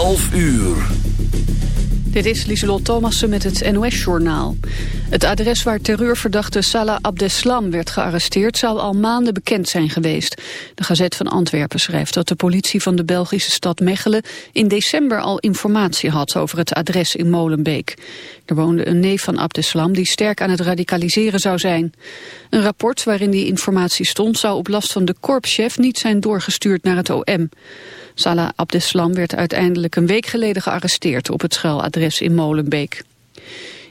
11 uur. Dit is Lieselot Thomassen met het NOS-journaal. Het adres waar terreurverdachte Salah Abdeslam werd gearresteerd... zou al maanden bekend zijn geweest. De Gazet van Antwerpen schrijft dat de politie van de Belgische stad Mechelen... in december al informatie had over het adres in Molenbeek. Er woonde een neef van Abdeslam die sterk aan het radicaliseren zou zijn. Een rapport waarin die informatie stond... zou op last van de korpschef niet zijn doorgestuurd naar het OM. Salah Abdeslam werd uiteindelijk een week geleden gearresteerd op het schuiladres in Molenbeek.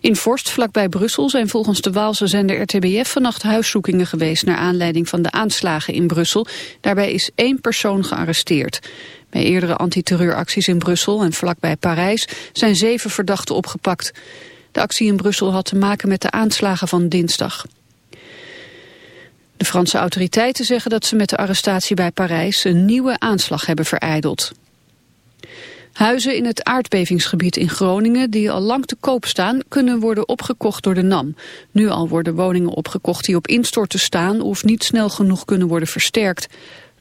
In Vorst, vlakbij Brussel, zijn volgens de Waalse zender RTBF vannacht huiszoekingen geweest naar aanleiding van de aanslagen in Brussel. Daarbij is één persoon gearresteerd. Bij eerdere antiterreuracties in Brussel en vlakbij Parijs zijn zeven verdachten opgepakt. De actie in Brussel had te maken met de aanslagen van dinsdag. De Franse autoriteiten zeggen dat ze met de arrestatie bij Parijs een nieuwe aanslag hebben vereideld. Huizen in het aardbevingsgebied in Groningen die al lang te koop staan kunnen worden opgekocht door de NAM. Nu al worden woningen opgekocht die op instorten staan of niet snel genoeg kunnen worden versterkt.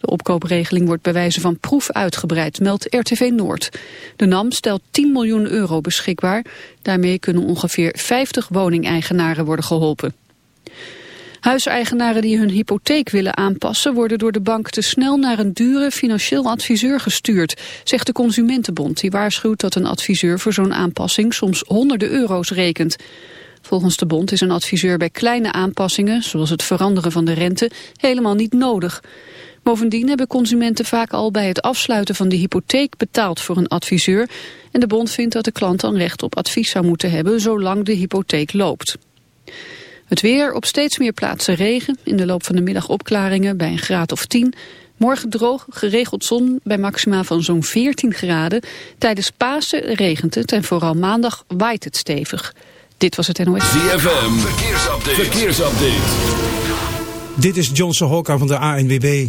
De opkoopregeling wordt bij wijze van proef uitgebreid, meldt RTV Noord. De NAM stelt 10 miljoen euro beschikbaar. Daarmee kunnen ongeveer 50 woningeigenaren worden geholpen. Huiseigenaren die hun hypotheek willen aanpassen... worden door de bank te snel naar een dure financieel adviseur gestuurd... zegt de Consumentenbond, die waarschuwt dat een adviseur... voor zo'n aanpassing soms honderden euro's rekent. Volgens de bond is een adviseur bij kleine aanpassingen... zoals het veranderen van de rente, helemaal niet nodig. Bovendien hebben consumenten vaak al bij het afsluiten van de hypotheek betaald voor een adviseur... en de bond vindt dat de klant dan recht op advies zou moeten hebben... zolang de hypotheek loopt. Het weer, op steeds meer plaatsen regen. In de loop van de middag opklaringen bij een graad of 10. Morgen droog, geregeld zon bij maxima van zo'n 14 graden. Tijdens Pasen regent het en vooral maandag waait het stevig. Dit was het NOS. ZFM, verkeersupdate. verkeersupdate. Dit is Johnson Hokka van de ANWB.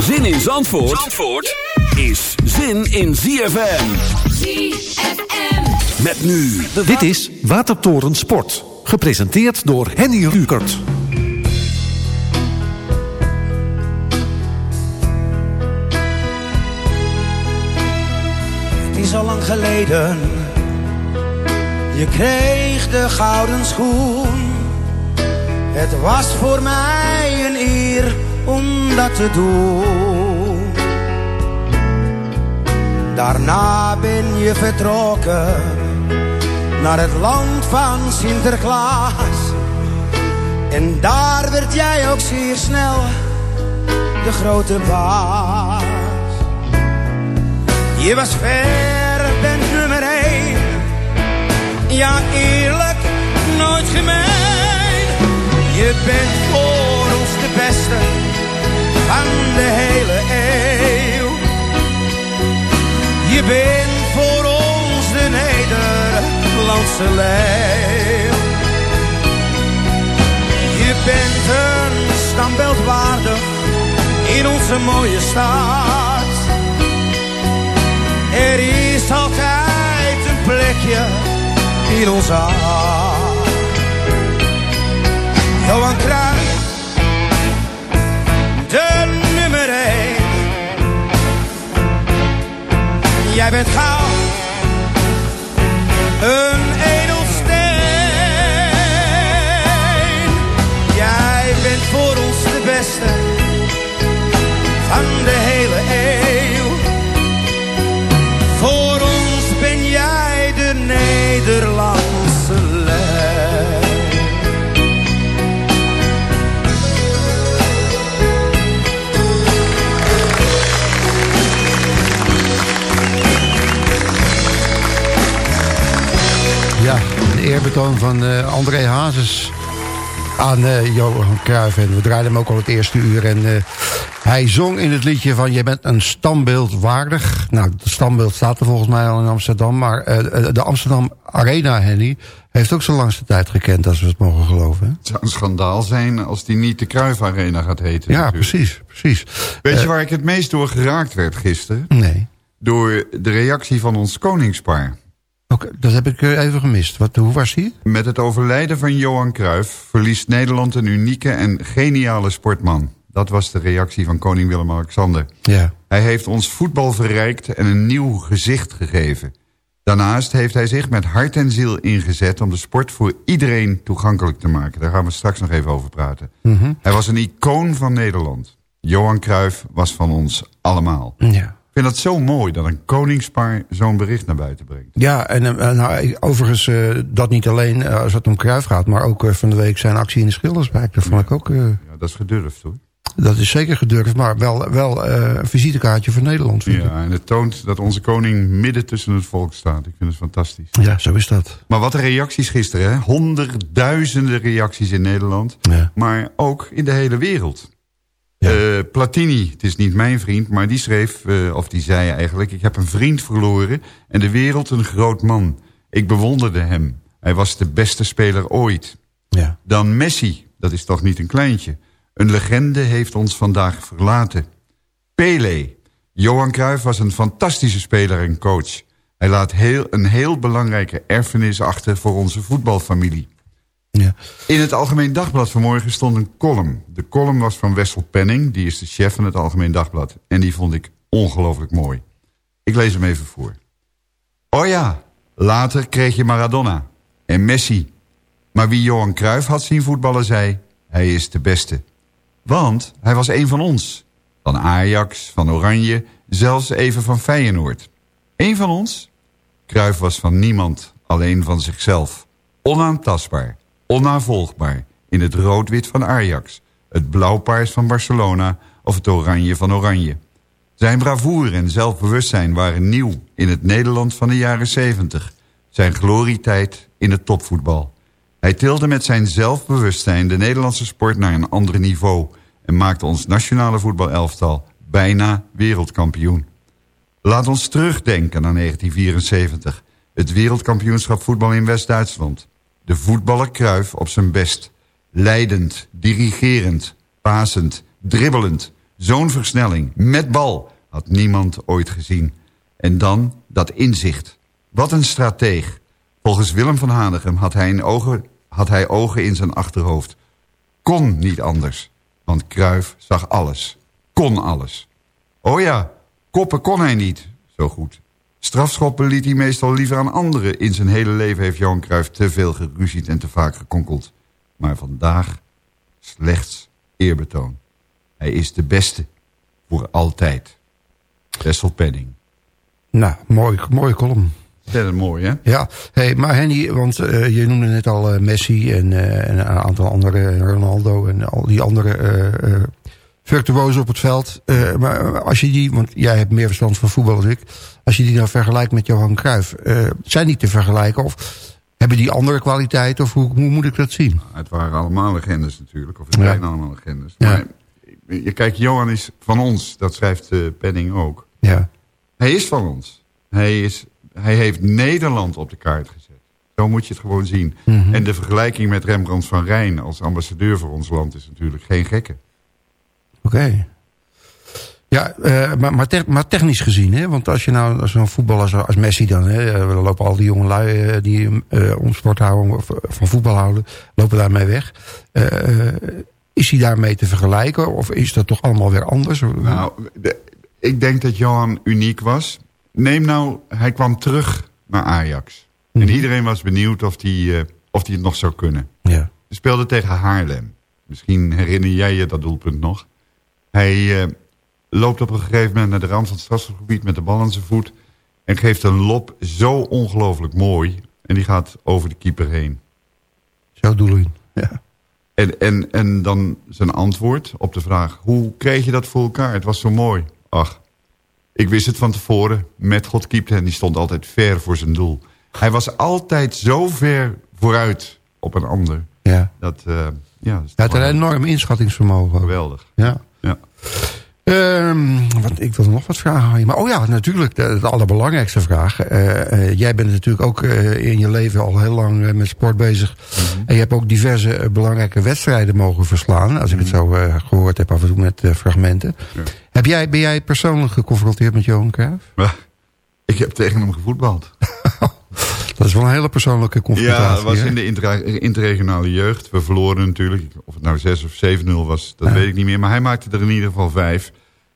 Zin in Zandvoort, Zandvoort is zin in ZFM. ZFM. Met nu de Dit is Watertoren Sport. Gepresenteerd door Henny Rukert. Het is al lang geleden. Je kreeg de gouden schoen. Het was voor mij een eer om dat te doen. Daarna ben je vertrokken naar het land van Sinterklaas. En daar werd jij ook zeer snel de grote baas. Je was ver, bent nummer één. Ja, eerlijk, nooit gemeen. Je bent voor ons de beste van de hele eeuw. Je bent voor ons de Nederlandse leeuw. Je bent een standbeeld waardig in onze mooie stad. Er is altijd in ons hart. Johan Cruijff, Jij bent goud, een edelsteen. Jij bent voor ons de beste van de hele eeuw. Voor ons ben jij de Nederlandse eerbetoon van eh, André Hazes aan eh, Johan Cruijff. En we draaiden hem ook al het eerste uur. En eh, hij zong in het liedje van... Je bent een standbeeld waardig. Nou, het standbeeld staat er volgens mij al in Amsterdam. Maar de Amsterdam Arena, Henny... heeft ook zijn langste tijd gekend, als we het mogen geloven. hè? Het zou een schandaal zijn als die niet de Kruif Arena gaat heten. Ja, natuurlijk. precies, precies. Weet je waar ik het meest door geraakt werd gisteren? Nee, Door de reactie van ons koningspaar. Oké, dat heb ik eh, even gemist. Wat, hoe was die? Met het overlijden van Johan Cruijff verliest Nederland een unieke en geniale sportman. Dat was de reactie van koning Willem-Alexander. Ja, Hij heeft ons voetbal verrijkt en een nieuw gezicht gegeven. Daarnaast heeft hij zich met hart en ziel ingezet... om de sport voor iedereen toegankelijk te maken. Daar gaan we straks nog even over praten. Hij was een icoon van Nederland. Johan Cruijff was van ons allemaal. ja. Ik vind dat zo mooi dat een koningspaar zo'n bericht naar buiten brengt. Ja, en eh, nou, overigens eh, dat niet alleen eh, als het om Cruijff gaat... maar ook van de week zijn actie in de Schilderswijk. Dat vond ik ook... Ja, dat is gedurfd hoor. dat is zeker gedurfd, maar wel, wel een visitekaartje voor Nederland. Vind ik. Ja, en het toont dat onze koning midden tussen het volk staat. Ik vind het fantastisch. ja, zo is dat. Maar wat een reacties gisteren, hè? Honderdduizenden reacties in Nederland. Ja. Maar ook in de hele wereld. Ja. Eh, Platini, het is niet mijn vriend, maar die schreef, eh, of die zei eigenlijk... ik heb een vriend verloren en de wereld een groot man. Ik bewonderde hem. Hij was de beste speler ooit. Ja. Dan Messi, dat is toch niet een kleintje. Een legende heeft ons vandaag verlaten. Pele. Johan Cruijff was een fantastische speler en coach. Hij laat heel, een heel belangrijke erfenis achter voor onze voetbalfamilie. Ja. In het Algemeen Dagblad vanmorgen stond een column. De column was van Wessel Penning, die is de chef van het Algemeen Dagblad. En die vond ik ongelooflijk mooi. Ik lees hem even voor. Oh ja, later kreeg je Maradona en Messi. Maar wie Johan Cruijff had zien voetballen zei... hij is de beste. Want hij was een van ons. Van Ajax, van Oranje, zelfs even van Feyenoord. Eén van ons? Cruijff was van niemand, alleen van zichzelf. Onaantastbaar, onnavolgbaar. In het rood-wit van Ajax, het blauw-paars van Barcelona... of het oranje van Oranje. Zijn bravoure en zelfbewustzijn waren nieuw in het Nederland van de jaren 70. Zijn glorietijd in het topvoetbal. Hij tilde met zijn zelfbewustzijn de Nederlandse sport naar een ander niveau... en maakte ons nationale voetbalelftal bijna wereldkampioen. Laat ons terugdenken aan 1974. Het wereldkampioenschap voetbal in West-Duitsland. De voetballer Kruif op zijn best. Leidend, dirigerend, pasend, dribbelend. Zo'n versnelling, met bal, had niemand ooit gezien. En dan dat inzicht. Wat een strateeg. Volgens Willem van Hanegem had hij, ogen, had hij ogen in zijn achterhoofd. Kon niet anders. Want Kruif zag alles. Kon alles. Oh ja, koppen kon hij niet zo goed. Strafschoppen liet hij meestal liever aan anderen. In zijn hele leven heeft Johan Cruijff te veel geruzied en te vaak gekonkeld. Maar vandaag slechts eerbetoon. Hij is de beste. Voor altijd. Wessel Penning. Nou, mooi, mooie column. Dat is mooi, hè? Ja, hey, maar Henny, want eh, je noemde net al eh, Messi en, eh, en een aantal andere, Ronaldo en al die andere eh eh, virtuozen op het veld. Eh, maar als je die, want jij hebt meer verstand van voetbal dan ik, als je die nou vergelijkt met Johan Cruijff, eh, zijn die te vergelijken of hebben die andere kwaliteiten of hoe, hoe moet ik dat zien? Het waren allemaal legendes natuurlijk. Of het Ja. zijn allemaal legendes. Ja. Maar je kijkt, Johan is van ons. Dat schrijft eh, Penning ook. Ja, Hij is van ons. Hij, is, hij heeft Nederland op de kaart gezet. Zo moet je het gewoon zien. Mhm. En de vergelijking met Rembrandt van Rijn als ambassadeur voor ons land is natuurlijk geen gekke. Oké. Ja, eh, maar, maar, te- maar technisch gezien, hè? want als je nou zo'n voetballer als, als Messi dan... Hè, eh, dan lopen al die jonge lui eh, die eh, om sport houden, of, eh, van voetbal houden... lopen daarmee weg. Eh, eh, is hij daarmee te vergelijken of is dat toch allemaal weer anders? Nou, de- ik denk dat Johan uniek was. Neem nou, hij kwam terug naar Ajax. En iedereen was benieuwd of hij, eh, of hij het nog zou kunnen. ja. Hij speelde tegen Haarlem. Misschien herinner jij je dat doelpunt nog. Hij eh, loopt op een gegeven moment naar de rand van het strafgebied met de bal aan zijn voet. En geeft een lop zo ongelooflijk mooi. En die gaat over de keeper heen. Zo doelen. Ja. En, en, en dan zijn antwoord op de vraag... hoe kreeg je dat voor elkaar? Het was zo mooi. Ach, ik wist het van tevoren. Met God keepte en die stond altijd ver voor zijn doel. Hij was altijd zo ver vooruit op een ander. Ja. Dat, eh, ja, dat is Hij had een enorm inschattingsvermogen. geweldig. Ja. Ehm, wat, ik wil nog wat vragen aan je. Maar oh ja, natuurlijk, de, de allerbelangrijkste vraag. Eh, eh, jij bent natuurlijk ook eh, in je leven al heel lang met sport bezig. En je hebt ook diverse belangrijke wedstrijden mogen verslaan. Als ik het zo eh, gehoord heb af en toe met fragmenten. Ja. Heb jij, ben jij persoonlijk geconfronteerd met Johan Cruijff? Ik heb tegen hem gevoetbald. Dat is wel een hele persoonlijke confrontatie. Ja, het was hè? in de inter- interregionale jeugd. We verloren natuurlijk. Of het nou 6 of 7-0 was, dat Ja. weet ik niet meer. Maar hij maakte er in ieder geval vijf.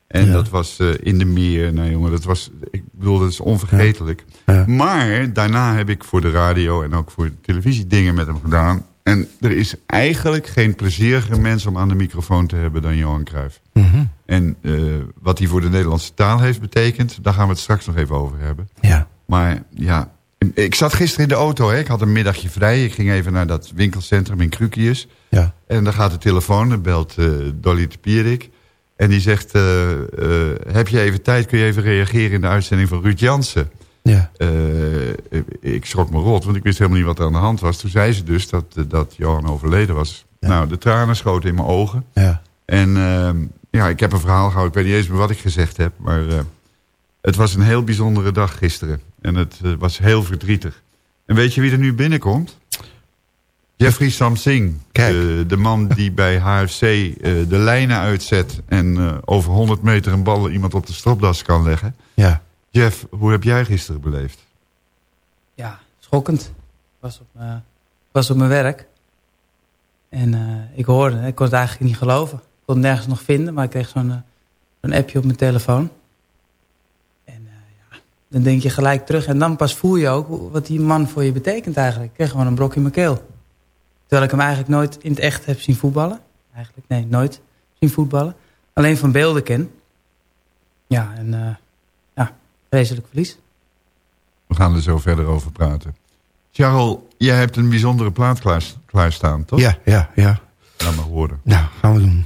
En Ja. dat was eh, in de meer. Nou jongen, dat was, ik bedoel, dat is onvergetelijk. Ja. Maar daarna heb ik voor de radio en ook voor de televisie dingen met hem gedaan. En er is eigenlijk geen plezieriger mens om aan de microfoon te hebben dan Johan Cruijff. Mhm. En eh, wat hij voor de Nederlandse taal heeft betekend, daar gaan we het straks nog even over hebben. Ja. Maar ja, ik zat gisteren in de auto. Hè. Ik had een middagje vrij. Ik ging even naar dat winkelcentrum in Krukius. Ja. En dan gaat de telefoon. Dan belt eh, Dolly de Pierik. En die zegt, eh, eh, heb je even tijd? Kun je even reageren in de uitzending van Ruud Jansen? Ja. Ik schrok me rot, want ik wist helemaal niet wat er aan de hand was. Toen zei ze dus dat, dat Johan overleden was. Ja. Nou, de tranen schoten in mijn ogen. Ja. En ehm, ja, ik heb een verhaal gehouden. Ik weet niet eens meer wat ik gezegd heb. Maar het was een heel bijzondere dag gisteren. En het eh, was heel verdrietig. En weet je wie er nu binnenkomt? Jeffrey Samsing. Kijk. De, de man die bij HFC eh, de lijnen uitzet... en eh, over 100 meter een bal iemand op de stropdas kan leggen. Ja. Jeff, hoe heb jij gisteren beleefd? Ja, schokkend. Ik was op, was op mijn werk. En eh, ik hoorde, ik kon het eigenlijk niet geloven. Ik kon het nergens nog vinden, maar ik kreeg zo'n zo'n appje op mijn telefoon. Dan denk je gelijk terug. En dan pas voel je ook wat die man voor je betekent eigenlijk. Ik kreeg gewoon een brok in mijn keel. Terwijl ik hem eigenlijk nooit in het echt heb zien voetballen. Eigenlijk, nee, nooit zien voetballen. Alleen van beelden ken. Ja, en eh ja, vreselijk verlies. We gaan er zo verder over praten. Charles, jij hebt een bijzondere plaat klaar, klaarstaan, toch? Ja, ja, ja. Laat maar horen. Nou, gaan we doen.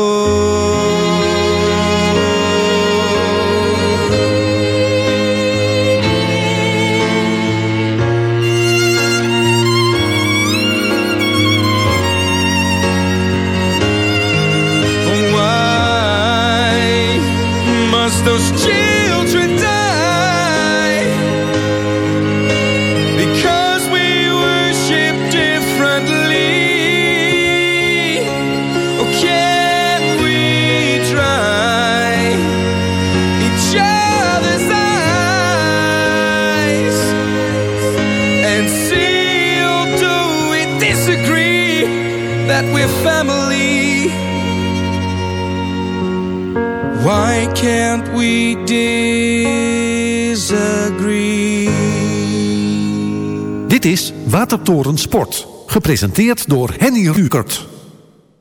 Watertoren Sport. Gepresenteerd door Henny Rukert.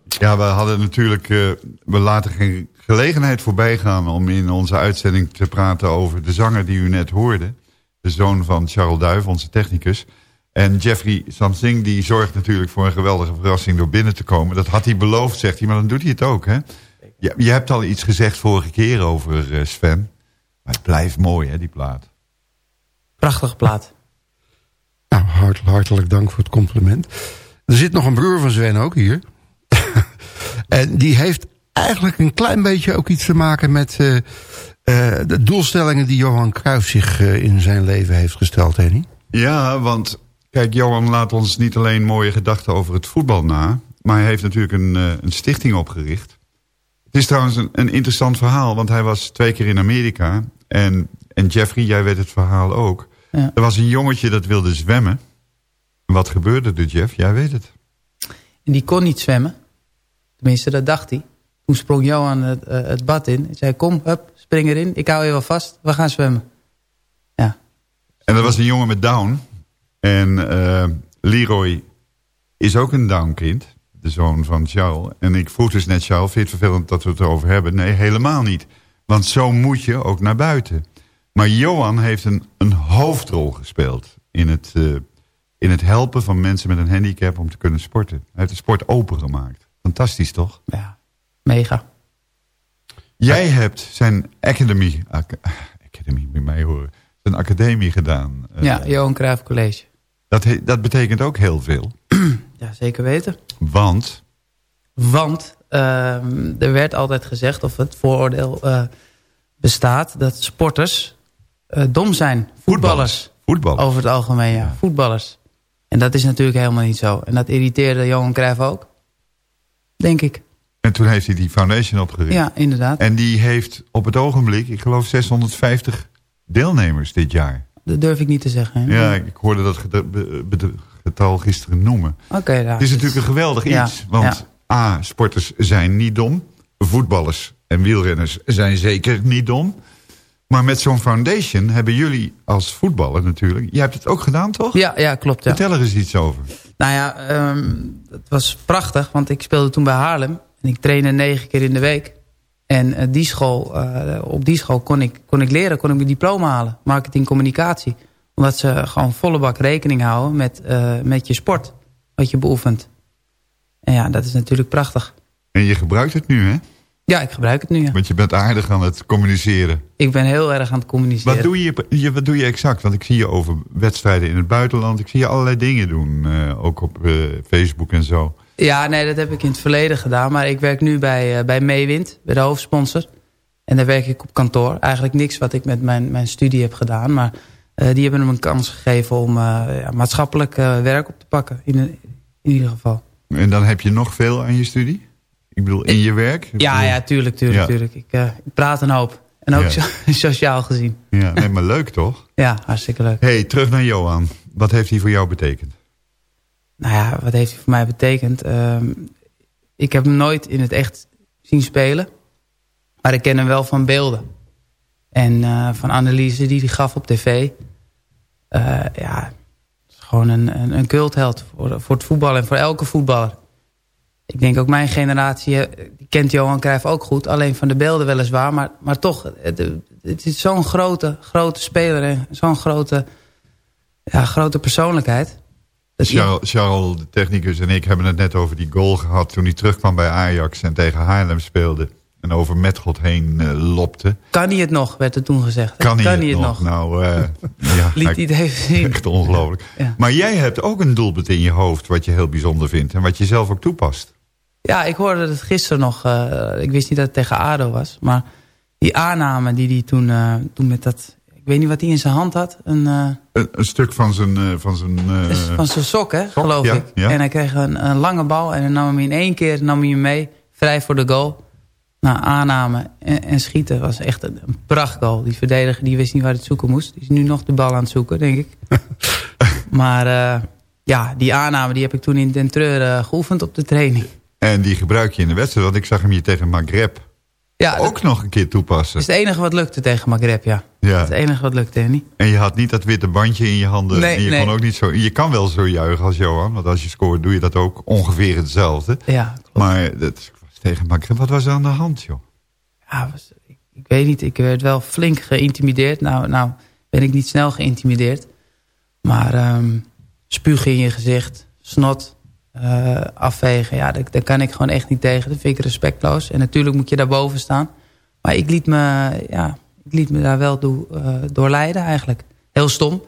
Ja, we hadden natuurlijk... eh, we laten geen gelegenheid voorbij gaan... om in onze uitzending te praten over de zanger die u net hoorde. De zoon van Charles Duif, onze technicus. En Jeffrey Samsing die zorgt natuurlijk voor een geweldige verrassing... door binnen te komen. Dat had hij beloofd, zegt hij, maar dan doet hij het ook, hè? Je, je hebt al iets gezegd vorige keer over eh, Sven. Maar het blijft mooi, hè, die plaat. Prachtige plaat. Nou, hart- hartelijk dank voor het compliment. Er zit nog een broer van Sven ook hier. en die heeft eigenlijk een klein beetje ook iets te maken met eh, eh, de doelstellingen die Johan Cruijff zich eh, in zijn leven heeft gesteld, Henny. Ja, want kijk, Johan laat ons niet alleen mooie gedachten over het voetbal na... maar hij heeft natuurlijk een, een stichting opgericht. Het is trouwens een, een interessant verhaal, want hij was twee keer in Amerika... en, en Jeffrey, jij weet het verhaal ook. Ja. Er was een jongetje dat wilde zwemmen. Wat gebeurde er, Jeff? Jij weet het. En die kon niet zwemmen. Tenminste, dat dacht hij. Toen sprong Johan het, eh, het bad in. Hij zei, kom, hup, spring erin. Ik hou je wel vast. We gaan zwemmen. En dat was een jongen met Down. En eh, Leroy is ook een Down-kind. De zoon van Charles. En ik vroeg dus net Charles, vind je het vervelend dat we het erover hebben? Nee, helemaal niet. Want zo moet je ook naar buiten. Maar Johan heeft een, een hoofdrol gespeeld... In het, eh, in het helpen van mensen met een handicap om te kunnen sporten. Hij heeft de sport open gemaakt. Fantastisch, toch? Ja, mega. Jij hebt zijn academy... ac- academy, bij mij horen. Zijn academie gedaan. Eh, ja, Johan Cruijff College. dat, dat betekent ook heel veel. Ja, zeker weten. Want... Want ehm, er werd altijd gezegd, of het vooroordeel eh, bestaat... dat sporters eh, dom zijn. Voetballers. Voetbal. Over het algemeen, ja. Voetballers. En dat is natuurlijk helemaal niet zo. En dat irriteerde Johan Cruijff ook. Denk ik. En toen heeft hij die foundation opgericht. Ja, inderdaad. En die heeft op het ogenblik, ik geloof 650 deelnemers dit jaar. Dat durf ik niet te zeggen. hè? Ja, ik hoorde dat getal gisteren noemen. Oké, ja. Het is natuurlijk een geweldig Ja, iets. Want ja. A, sporters zijn niet dom. Voetballers en wielrenners zijn zeker niet dom. Maar met zo'n foundation hebben jullie als voetballer natuurlijk... Jij hebt het ook gedaan, toch? Ja, ja klopt. Ja. Vertel er eens iets over. Nou ja, ehm, het was prachtig, want ik speelde toen bij Haarlem. En ik trainde negen keer in de week. En eh, die school, eh, op die school kon ik, kon ik leren, kon ik mijn diploma halen. Marketing communicatie. Omdat ze gewoon volle bak rekening houden met, eh, met je sport. Wat je beoefent. En ja, dat is natuurlijk prachtig. En je gebruikt het nu, hè? Ja, ik gebruik het nu, ja. Want je bent aardig aan het communiceren. Ik ben heel erg aan het communiceren. Wat doe je, je, wat doe je exact? Want ik zie je over wedstrijden in het buitenland. Ik zie je allerlei dingen doen. eh, ook op eh, Facebook en zo. Ja, nee, dat heb ik in het verleden gedaan. Maar ik werk nu bij, eh, bij Meewind, bij de hoofdsponsor. En daar werk ik op kantoor. Eigenlijk niks wat ik met mijn, mijn studie heb gedaan. Maar die hebben hem een kans gegeven om ja, maatschappelijk werk op te pakken. In, in ieder geval. En dan heb je nog veel aan je studie? Ik bedoel, in je werk? Ja, bedoel- ja, tuurlijk, tuurlijk, Ja. tuurlijk. Ik, eh, ik praat een hoop. En ook Ja. so- sociaal gezien. Ja, nee, maar leuk toch? Ja, hartstikke leuk. hey, terug naar Johan. Wat heeft hij voor jou betekend? Nou ja, wat heeft hij voor mij betekend? Ehm, ik heb hem nooit in het echt zien spelen. Maar ik ken hem wel van beelden. En eh, van analyse die hij gaf op tv. Eh, ja, gewoon een, een, een cultheld voor, voor het voetbal en voor elke voetballer. Ik denk ook mijn generatie eh, die kent Johan Cruijff ook goed. Alleen van de beelden weliswaar. Maar, maar toch, het, het is zo'n grote, grote speler. En zo'n grote, ja, grote persoonlijkheid. Charles, Charles, de technicus en ik hebben het net over die goal gehad... toen hij terugkwam bij Ajax en tegen Haarlem speelde. En over Metgod heen eh, lopte. Kan hij het nog, werd er toen gezegd. Kan hij, het, het nog? Nou, eh, ja, Liet hij het even zien. Echt ongelooflijk. Ja. Maar jij hebt ook een doelpunt in je hoofd... wat je heel bijzonder vindt en wat je zelf ook toepast. Ja, ik hoorde het gisteren nog. eh, ik wist niet dat het tegen ADO was. Maar die aanname die hij toen, eh, toen met dat... Ik weet niet wat hij in zijn hand had. Een, eh, Een, een stuk van zijn... van zijn van zijn sok, hè, geloof ja, ik. ja. En hij kreeg een, een lange bal. En dan nam hem in één keer nam hij hem mee. Vrij voor de goal. Nou, aanname en, en schieten was echt een, een prachtgoal. Die verdediger die wist niet waar hij het zoeken moest. Die is nu nog de bal aan het zoeken, denk ik. maar ja, die aanname die heb ik toen in Den Treur geoefend op de training. En die gebruik je in de wedstrijd. Want ik zag hem hier tegen Maghreb Ja, dat ook nog een keer toepassen. is het enige wat lukte tegen Maghreb, ja. Ja. Dat is het enige wat lukte, niet? En je had niet dat witte bandje in je handen. Nee, en je nee. kon ook niet zo. Je kan wel zo juichen als Johan. Want als je scoort doe je dat ook ongeveer hetzelfde. Ja, klopt. Maar dat was tegen Maghreb. Wat was er aan de hand, joh? Ja, was, ik, ik weet niet, ik werd wel flink geïntimideerd. Nou, nou ben ik niet snel geïntimideerd. Maar ehm spugen in je gezicht, snot, eh, afvegen. Ja, daar, daar kan ik gewoon echt niet tegen. Dat vind ik respectloos. En natuurlijk moet je daarboven staan. Maar ik liet me, ja, ik liet me daar wel door, eh, door leiden eigenlijk. Heel stom.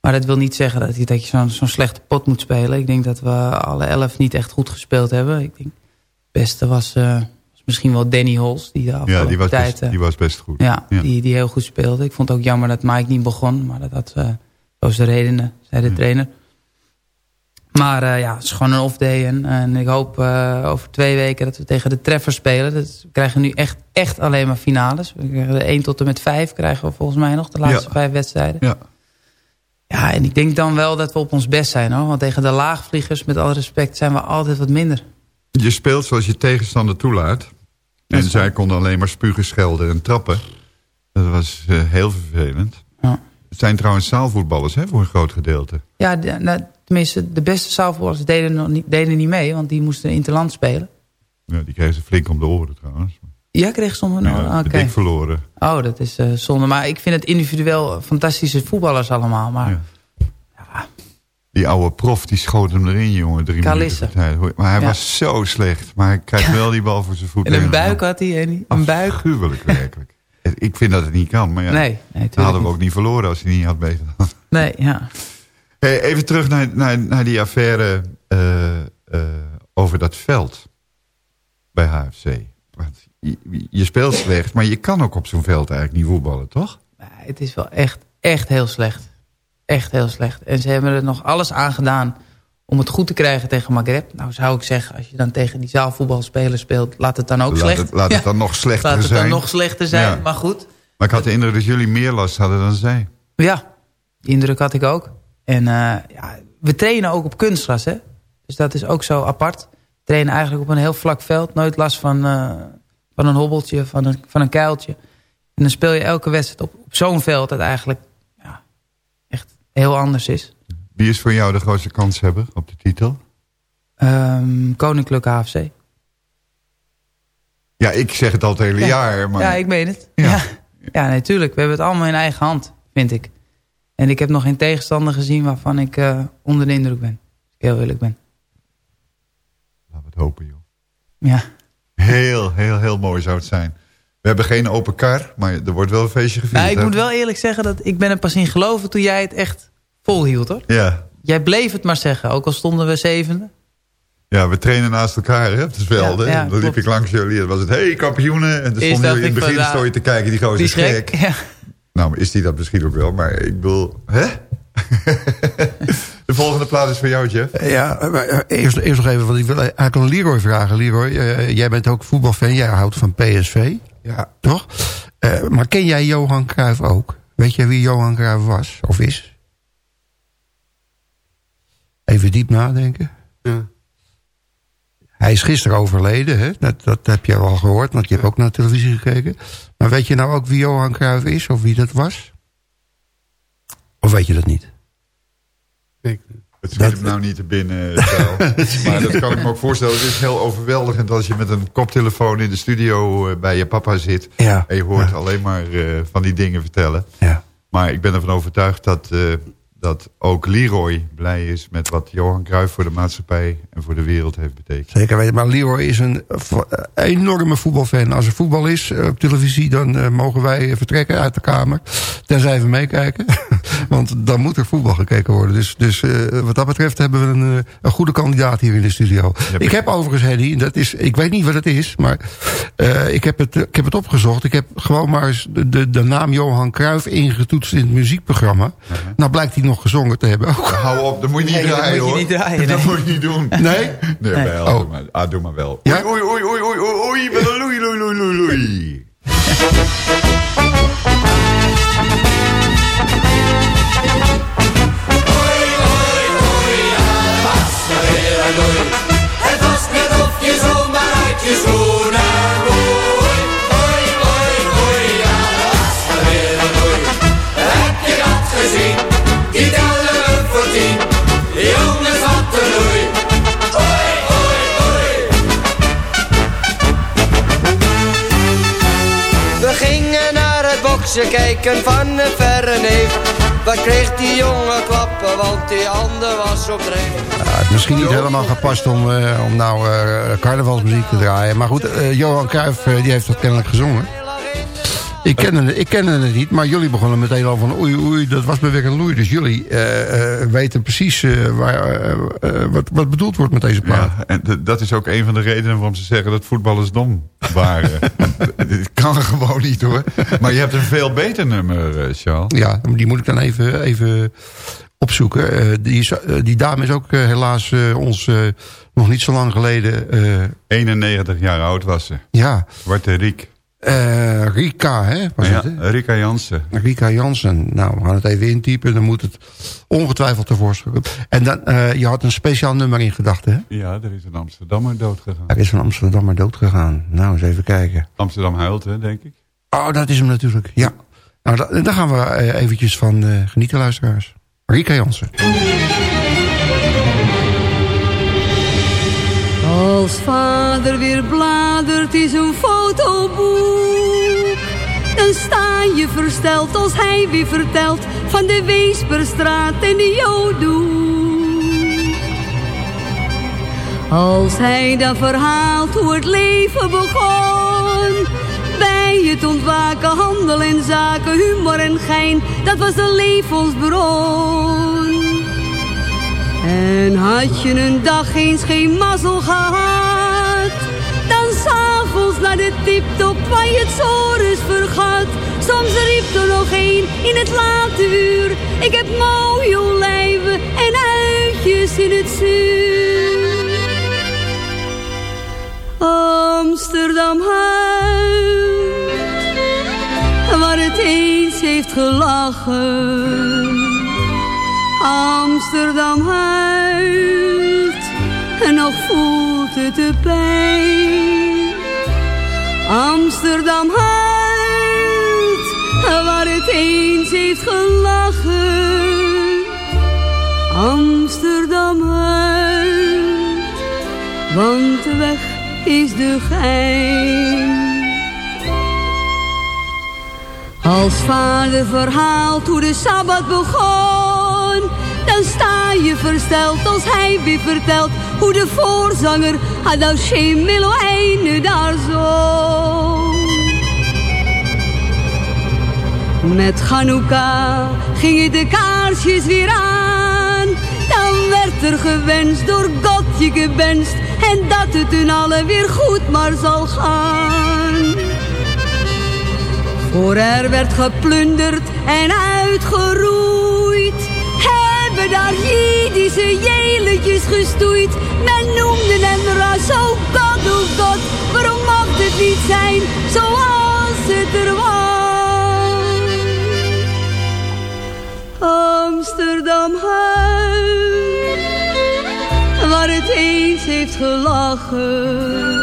Maar dat wil niet zeggen dat je, dat je zo'n zo'n slechte pot moet spelen. Ik denk dat we alle elf niet echt goed gespeeld hebben. Ik denk, het beste was, eh, was misschien wel Danny Hols. Die de Ja, die was, tijd... best, eh, die was best goed. ja, Die, die heel goed speelde. Ik vond het ook jammer dat Mike niet begon. Maar dat had eh zo zijn redenen, zei de trainer. Maar eh, ja, het is gewoon een off-day. En, en ik hoop eh, over twee weken dat we tegen de treffer spelen. Dat, we krijgen nu echt, echt alleen maar finales. We krijgen de 1 tot en met 5 krijgen we volgens mij nog. De laatste Ja. vijf wedstrijden. Ja. Ja, en ik denk dan wel dat we op ons best zijn. hoor. Want tegen de laagvliegers, met alle respect, zijn we altijd wat minder. Je speelt zoals je tegenstander toelaat. En zij konden alleen maar spugen, schelden en trappen. Dat was eh, heel vervelend. Ja. Het zijn trouwens zaalvoetballers hè, voor een groot gedeelte. Ja, de, nou, tenminste, de beste zaalvoetballers deden, nog niet, deden niet mee. Want die moesten interland spelen. Ja, die kregen ze flink om de oren trouwens. Ja, kreeg nog. Ja, Oké. dik verloren. Oh, dat is eh, zonde. Maar ik vind het individueel fantastische voetballers allemaal. Maar Ja. Die oude prof, die schoot hem erin, jongen. Drie Kalisse. minuten. Maar hij was zo slecht. Maar hij krijgt wel die bal voor zijn voet. en een buik had hij. En een buik. Gruwelijk, werkelijk. Ik vind dat het niet kan. Maar ja, Nee, nee, hadden we ook niet verloren als hij niet had beter dan. Nee, ja. Hey, even terug naar, naar, naar die affaire eh, eh, over dat veld bij HFC. Want je, je speelt slecht, maar je kan ook op zo'n veld eigenlijk niet voetballen, toch? Het is wel echt, echt heel slecht. Echt heel slecht. En ze hebben er nog alles aan gedaan om het goed te krijgen tegen Maghreb. Nou zou ik zeggen, als je dan tegen die zaalvoetbalspelers speelt... laat het dan ook Laat slecht. het- laat het dan nog slechter Laat het zijn. dan nog slechter zijn, Ja. maar goed. Maar ik had de indruk dat jullie meer last hadden dan zij. Ja, die indruk had ik ook. En eh, ja, we trainen ook op kunstgras, hè. Dus dat is ook zo apart. We trainen eigenlijk op een heel vlak veld. Nooit last van, eh, van een hobbeltje, van een, van een kuiltje. En dan speel je elke wedstrijd op, op zo'n veld... dat eigenlijk ja, echt heel anders is. Wie is voor jou de grootste kans hebben op de titel? Ehm, Koninklijke AFC. Ja, ik zeg het al het hele Ja. jaar. Maar Ja, ik meen het. Ja. Ja. Ja, natuurlijk. we hebben het allemaal in eigen hand, vind ik. En ik heb nog geen tegenstander gezien waarvan ik eh, onder de indruk ben. Als ik heel eerlijk ben. Laten we het hopen, joh. Ja. Heel, heel, heel mooi zou het zijn. We hebben geen open kar, maar er wordt wel een feestje gevierd. Nou, ik hè? moet wel eerlijk zeggen dat ik ben er pas in geloven toen jij het echt volhield hoor. Ja, Jij bleef het maar zeggen, ook al stonden we zevende. Ja, we trainen naast elkaar hè, op de velden. Ja, ja, dan liep klopt. ik langs jullie en was het... hey, kampioenen! En toen Eerst stond dacht jullie in het van, begin nou, stond je te kijken, die gozer is gek. gek. Ja. Nou, is die dat misschien ook wel, maar ik bedoel... Hè? de volgende plaat is voor jou, Jeff. Ja, maar, eh, eerst, eerst nog even, want ik wil eigenlijk aan Leroy vragen. Leroy, eh, jij bent ook voetbalfan, jij houdt van PSV. Ja. Toch? Eh, maar ken jij Johan Cruijff ook? Weet jij wie Johan Cruijff was of is? Even diep nadenken. Ja. Hij is gisteren overleden, hè? Dat, dat heb je al gehoord, want je hebt ook naar televisie gekeken. Maar weet je nou ook wie Johan Cruijff is of wie dat was? Of weet je dat niet? Het schiet hem nou niet te binnen, maar dat kan ik me ook voorstellen. Het is heel overweldigend als je met een koptelefoon in de studio eh, bij je papa zit. Ja. En je hoort alleen maar eh, van die dingen vertellen. Ja. Maar ik ben ervan overtuigd dat, eh, dat ook Leroy blij is met wat Johan Cruijff voor de maatschappij en voor de wereld heeft betekend. Zeker weten, maar Leroy is een vo- eh, enorme voetbalfan. Als er voetbal is eh, op televisie, dan eh, mogen wij vertrekken uit de kamer. Tenzij we meekijken. Want dan moet er voetbal gekeken worden. Dus, dus eh, wat dat betreft hebben we een, eh, een goede kandidaat hier in de studio. ik heb overigens, Henny, dat is, ik weet niet wat het is, maar eh, ik, heb het, ik heb het opgezocht. Ik heb gewoon maar eens de, de, de naam Johan Cruijff ingetoetst in het muziekprogramma. Nou blijkt hij nog gezongen te hebben. Ook. Hou op, dat moet je niet Nee, dat draaien moet je hoor. niet draaien, Dat moet je niet doen. Nee? Nee, Nee. wel. Oh. Doe maar, ah, doe maar wel. Ja? Oei, oei, oei, oei, oei, oei, met een loei, loei, loei, boksen kijken van verre neef. Wat kreeg die jongen klappen, want die ander was op dreef. Misschien niet helemaal gepast om, eh, om nou eh, carnavalsmuziek te draaien. Maar goed, eh, Johan Cruijff die heeft dat kennelijk gezongen. Ik kende, het, ik kende het niet, maar jullie begonnen meteen al van oei oei, dat was me weer een loei. Dus jullie eh, eh, weten precies eh, waar, wat, wat bedoeld wordt met deze plaat. Ja, en dat is ook een van de redenen waarom ze zeggen dat voetballers dom waren. Het kan gewoon niet hoor. Maar je hebt een veel beter nummer, Charles. Ja, die moet ik dan even, even opzoeken. Die, is- die dame is ook helaas ons nog niet zo lang geleden... eh, 91 jaar oud was ze. ja, Zwarte Riek. Eh, Rika, hè? Was Ja, het, hè? Rika Jansen. Rika Jansen. Nou, we gaan het even intypen. Dan moet het ongetwijfeld tevoorschijn. En dan, eh, je had een speciaal nummer in gedachten, hè? Ja, er is een Amsterdammer dood gegaan. Er is van Amsterdam maar dood gegaan. Nou, eens even kijken. Amsterdam huilt, hè, denk ik. Oh, dat is hem natuurlijk. Ja. Nou, da- daar gaan we eh, eventjes van eh, genieten, luisteraars. Rika Jansen. Als vader weer bladert in zijn fotoboek, dan sta je versteld als hij weer vertelt van de Weesperstraat en de Jodoe. Als hij dan verhaalt hoe het leven begon, bij het ontwaken, handel en zaken, humor en gein, dat was de levensbron. En had je een dag eens geen mazzel gehad, s'avonds naar de tiptop waar je het zores vergat. Soms riep er nog een in het late uur, ik heb mooie olijven en uitjes in het zuur. Amsterdam huilt, waar het eens heeft gelachen. Amsterdam huilt en nog voelt het de pijn. Amsterdam huilt waar het eens heeft gelachen. Amsterdam want de weg is de gein. Als vader verhaalt hoe de Sabbat begon, dan sta je versteld als hij weer vertelt hoe de voorzanger Adal Shemelo einde daar zong. Met Chanukka gingen de kaarsjes weer aan Dan werd er gewenst door Godje gewenst. En dat het hun allen weer goed maar zal gaan. Voor er werd geplunderd en uitgeroeid. Hebben daar Jiddische jeletjes gestoeid. Men heeft gelachen.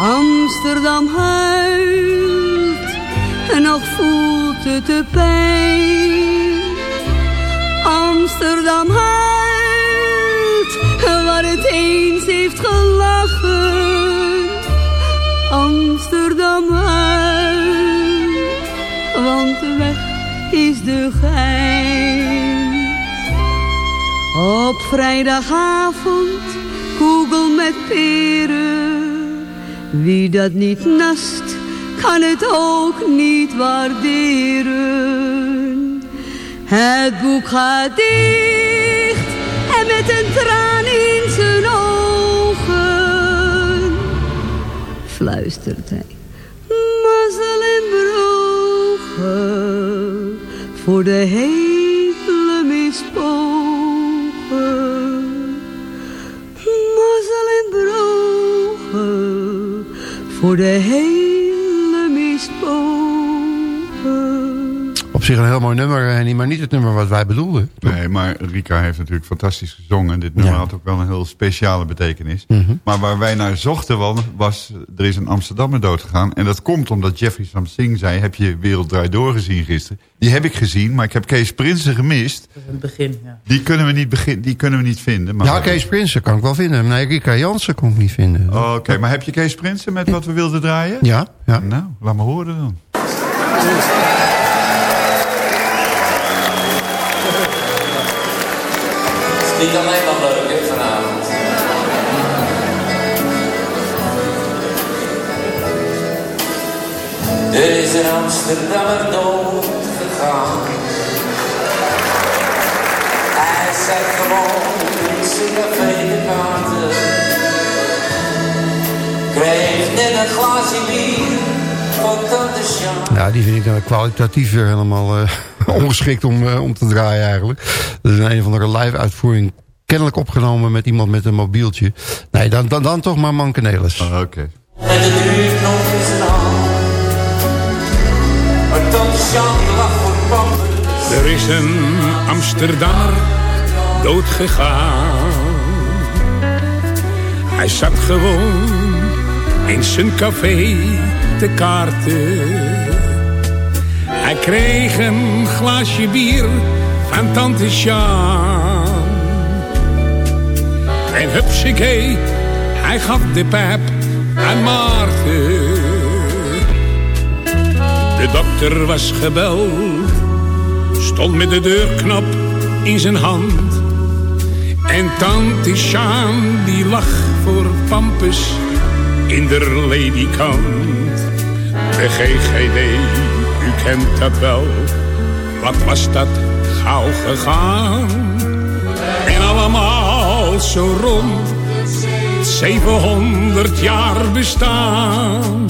Amsterdam huilt, en nog voelt het de pijn. Amsterdam huilt, waar het eens heeft gelachen. Amsterdam huilt, want de weg is de gein. Op vrijdagavond, koegel met peren. Wie dat niet nast, kan het ook niet waarderen. Het boek gaat dicht en met een traan in zijn ogen fluistert hij. Mazzel en brogen voor de hele voor de hele zich een heel mooi nummer, Henny, maar niet het nummer wat wij bedoelden. Nee, maar Rika heeft natuurlijk fantastisch gezongen. Dit nummer Ja. had ook wel een heel speciale betekenis. Mhm. Maar waar wij naar zochten was, was, er is een Amsterdammer dood gegaan. En dat komt omdat Jeffrey Samsing zei, heb je Wereld Draait Door gezien gisteren? Die heb ik gezien, maar ik heb Kees Prinsen gemist. Dat is het begin, ja. Die kunnen we niet, begin, die kunnen we niet vinden. Maar Ja, Kees Prinsen kan ik wel vinden. Nee, Rika Jansen kon ik niet vinden. Oh, Oké, maar heb je Kees Prinsen met wat we wilden draaien? Ja, ja. Nou, laat me horen dan. Niet alleen maar leuk hè, vanavond. Er is een Amsterdammer dood gegaan. Hij zat gewoon in zijn café te praten. Kreeg net een glaasje bier van tante Sjaan. Ja, die vind ik dan kwalitatief weer helemaal eh, ongeschikt om, eh, om te draaien eigenlijk. Dat is een, een of andere live uitvoering kennelijk opgenomen met iemand met een mobieltje. Nee, dan, dan, dan toch maar Mankenelis. Oh, Oké. En het duurt nog eens een hand. Maar lag voor. Er is een Amsterdammer doodgegaan. Hij zat gewoon in zijn café te kaarten. Hij kreeg een glaasje bier van tante Sjaan. En hupsakee, hij gaf de pijp aan Maarten. De dokter was gebeld stond met de deurknop in zijn hand. En tante Sjaan die lag voor Pampus in de ledikant. De GGD, kent dat wel, wat was dat gauw gegaan. En allemaal zo rond 700 jaar bestaan.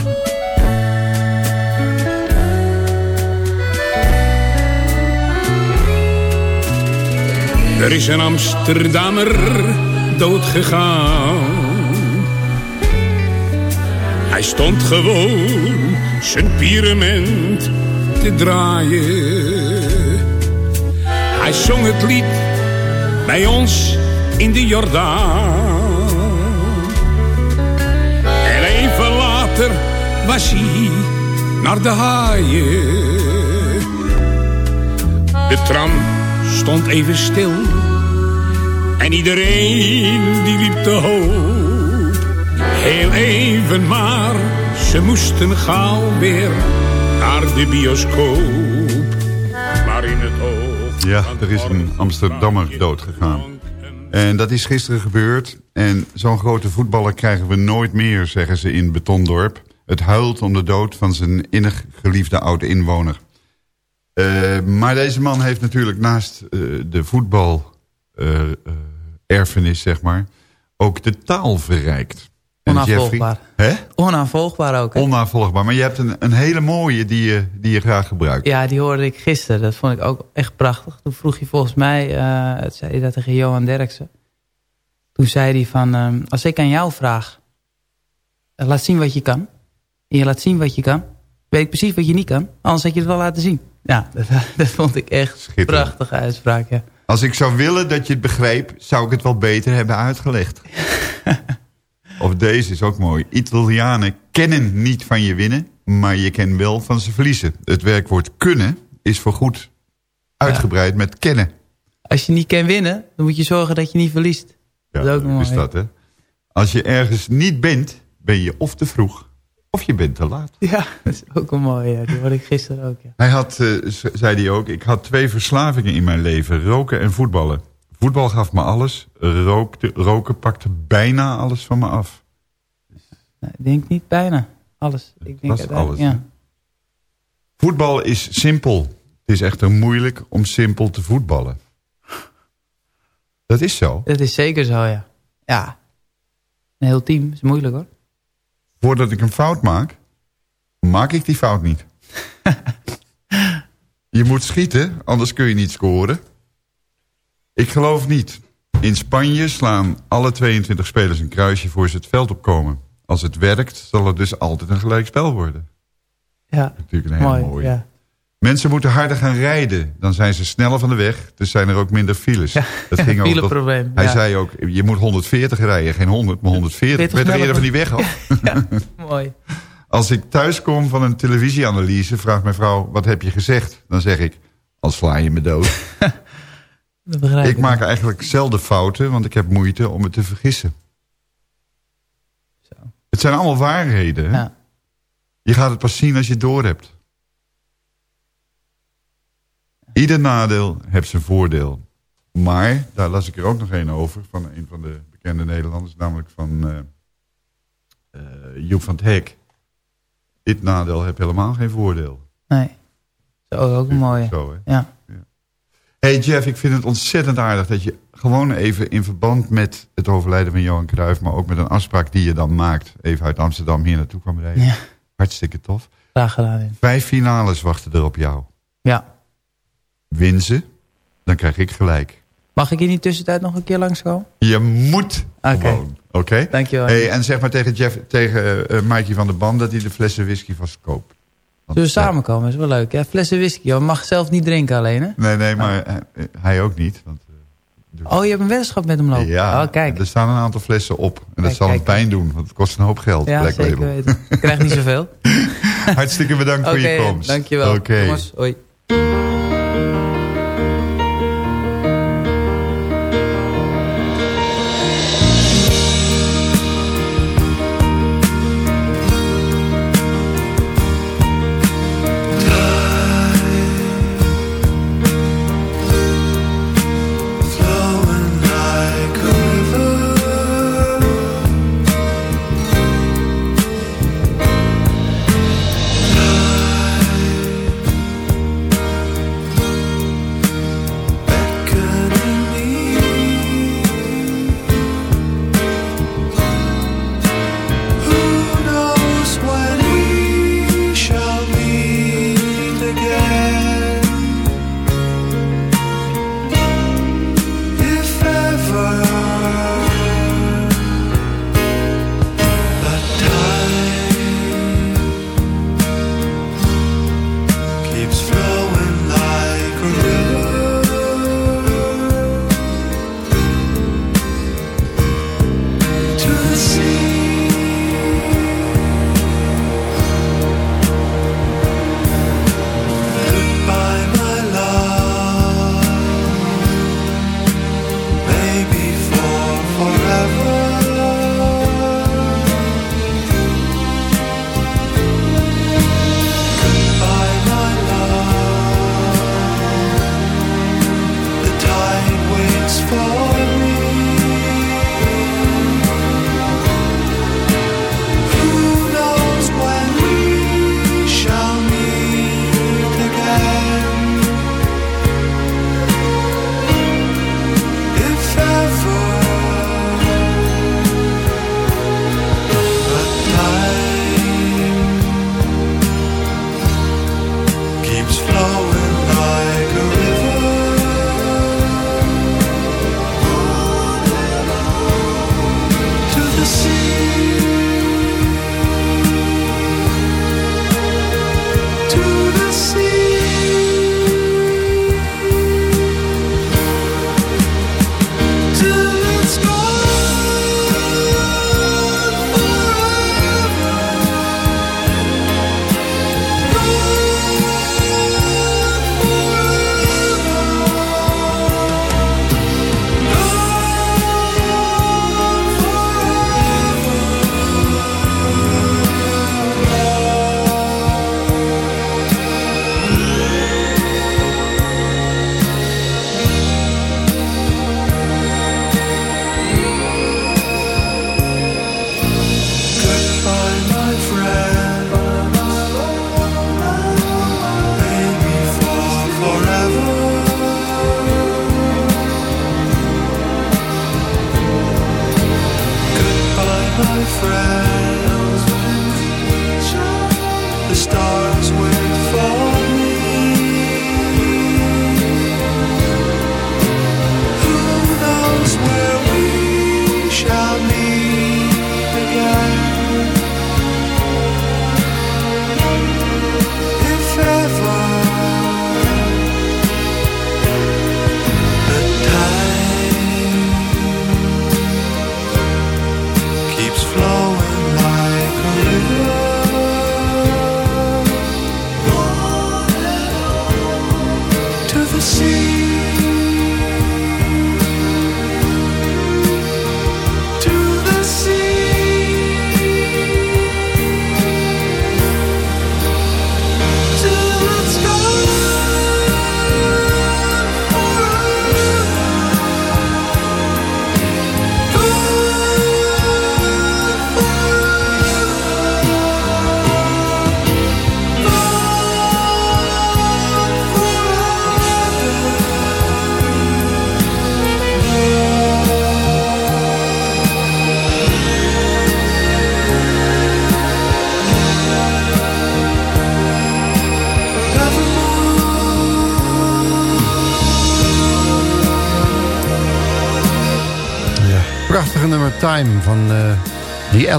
Er is een Amsterdammer doodgegaan. Hij stond gewoon zijn pyramid te. Hij zong het lied bij ons in de Jordaan. En even later was hij naar de haaien. De tram stond even stil. En iedereen die liep te hoop. Heel even maar, ze moesten gauw weer naar de bioscoop. Maar in het oog Ja, er is een Amsterdammer dood gegaan. En dat is gisteren gebeurd. En zo'n grote voetballer krijgen we nooit meer, zeggen ze in Betondorp. Het huilt om de dood van zijn innig geliefde oude inwoner. Eh, maar deze man heeft natuurlijk naast eh, de voetbal eh, erfenis, zeg maar, ook de taal verrijkt. Onaanvolgbaar. Hè? Onaanvolgbaar ook. Hè? Onnavolgbaar. Maar je hebt een, een hele mooie die je, die je graag gebruikt. Ja, die hoorde ik gisteren. Dat vond ik ook echt prachtig. Toen vroeg hij volgens mij, eh, het zei hij dat tegen Johan Derksen. Toen zei hij van, ehm, als ik aan jou vraag, eh, laat zien wat je kan. En je laat zien wat je kan. Weet ik precies wat je niet kan. Anders had je het wel laten zien. Ja, dat, dat vond ik echt een prachtige uitspraak. Ja. Als ik zou willen dat je het begreep, zou ik het wel beter hebben uitgelegd. of deze is ook mooi. Italianen kennen niet van je winnen, maar je kent wel van ze verliezen. Het werkwoord kunnen is voorgoed uitgebreid met kennen. Als je niet kan winnen, dan moet je zorgen dat je niet verliest. Ja, dat is ook mooi. is dat, hè? Als je ergens niet bent, ben je of te vroeg, of je bent te laat. Ja, dat is ook een mooie. Die hoorde ik gisteren ook. Ja. Hij had, eh, zei hij ook, ik had twee verslavingen in mijn leven. Roken en voetballen. Voetbal gaf me alles. Rookte, roken pakte bijna alles van me af. Nee, ik denk niet bijna. Alles. Ik denk uiteindelijk- alles, Ja. Voetbal is simpel. Het is echter moeilijk om simpel te voetballen. Dat is zo. Dat is zeker zo, ja. Ja. Een heel team is moeilijk hoor. Voordat ik een fout maak, maak ik die fout niet. je moet schieten, anders kun je niet scoren. Ik geloof niet. In Spanje slaan alle 22 spelers een kruisje voor ze het veld opkomen. Als het werkt, zal het dus altijd een gelijkspel worden. Ja. Natuurlijk een hele Mooi, ja. Mensen moeten harder gaan rijden. Dan zijn ze sneller van de weg. Dus zijn er ook minder files. dat ging ook tot- fileprobleem, Hij ja. zei ook, je moet 140 rijden. Geen 100, maar 140. Ik werd er eerder van die weg af. Mooi. Als ik thuis kom van een televisieanalyse... vraagt mijn vrouw, wat heb je gezegd? Dan zeg ik, als sla je me dood. Dat begrijp ik maak eigenlijk zelden fouten... want ik heb moeite om me te vergissen. Het zijn allemaal waarheden. hè? Ja. Je gaat het pas zien als je het door hebt. Ieder nadeel heeft zijn voordeel. Maar, daar las ik er ook nog een over... van een van de bekende Nederlanders... namelijk van Joep van het Hek. Dit nadeel heeft helemaal geen voordeel. Nee. Zo, ook een mooie. Zo, hè? Ja. Hey Jeff, ik vind het ontzettend aardig dat je gewoon even in verband met het overlijden van Johan Cruijff... maar ook met een afspraak die je dan maakt... even uit Amsterdam hier naartoe kwam rijden. Ja. Hartstikke tof. Graag gedaan. Wim. Vijf finales wachten er op jou. Ja. Win ze, dan krijg ik gelijk. Mag ik in die tussentijd nog een keer langskomen? Je moet Oké. gewoon. Oké? Dankjewel. Hey, en zeg maar tegen, Jeff, tegen eh, Mikey van der Ban dat hij de flessen whisky vast koopt. Zullen we samenkomen? is wel leuk. Ja, flessen whisky. Je mag zelf niet drinken alleen, hè? Nee, nee, maar eh, hij ook niet. Want, Oh, je hebt een weddenschap met hem lopen? ja, Oh, kijk. er staan een aantal flessen op. En dat Kijk, zal hem kijk. pijn doen, want het kost een hoop geld. Ja, Black zeker Label. weten. Ik krijg niet zoveel. Hartstikke bedankt voor je Oké, komst. dankjewel. Oké. Jongens, hoi.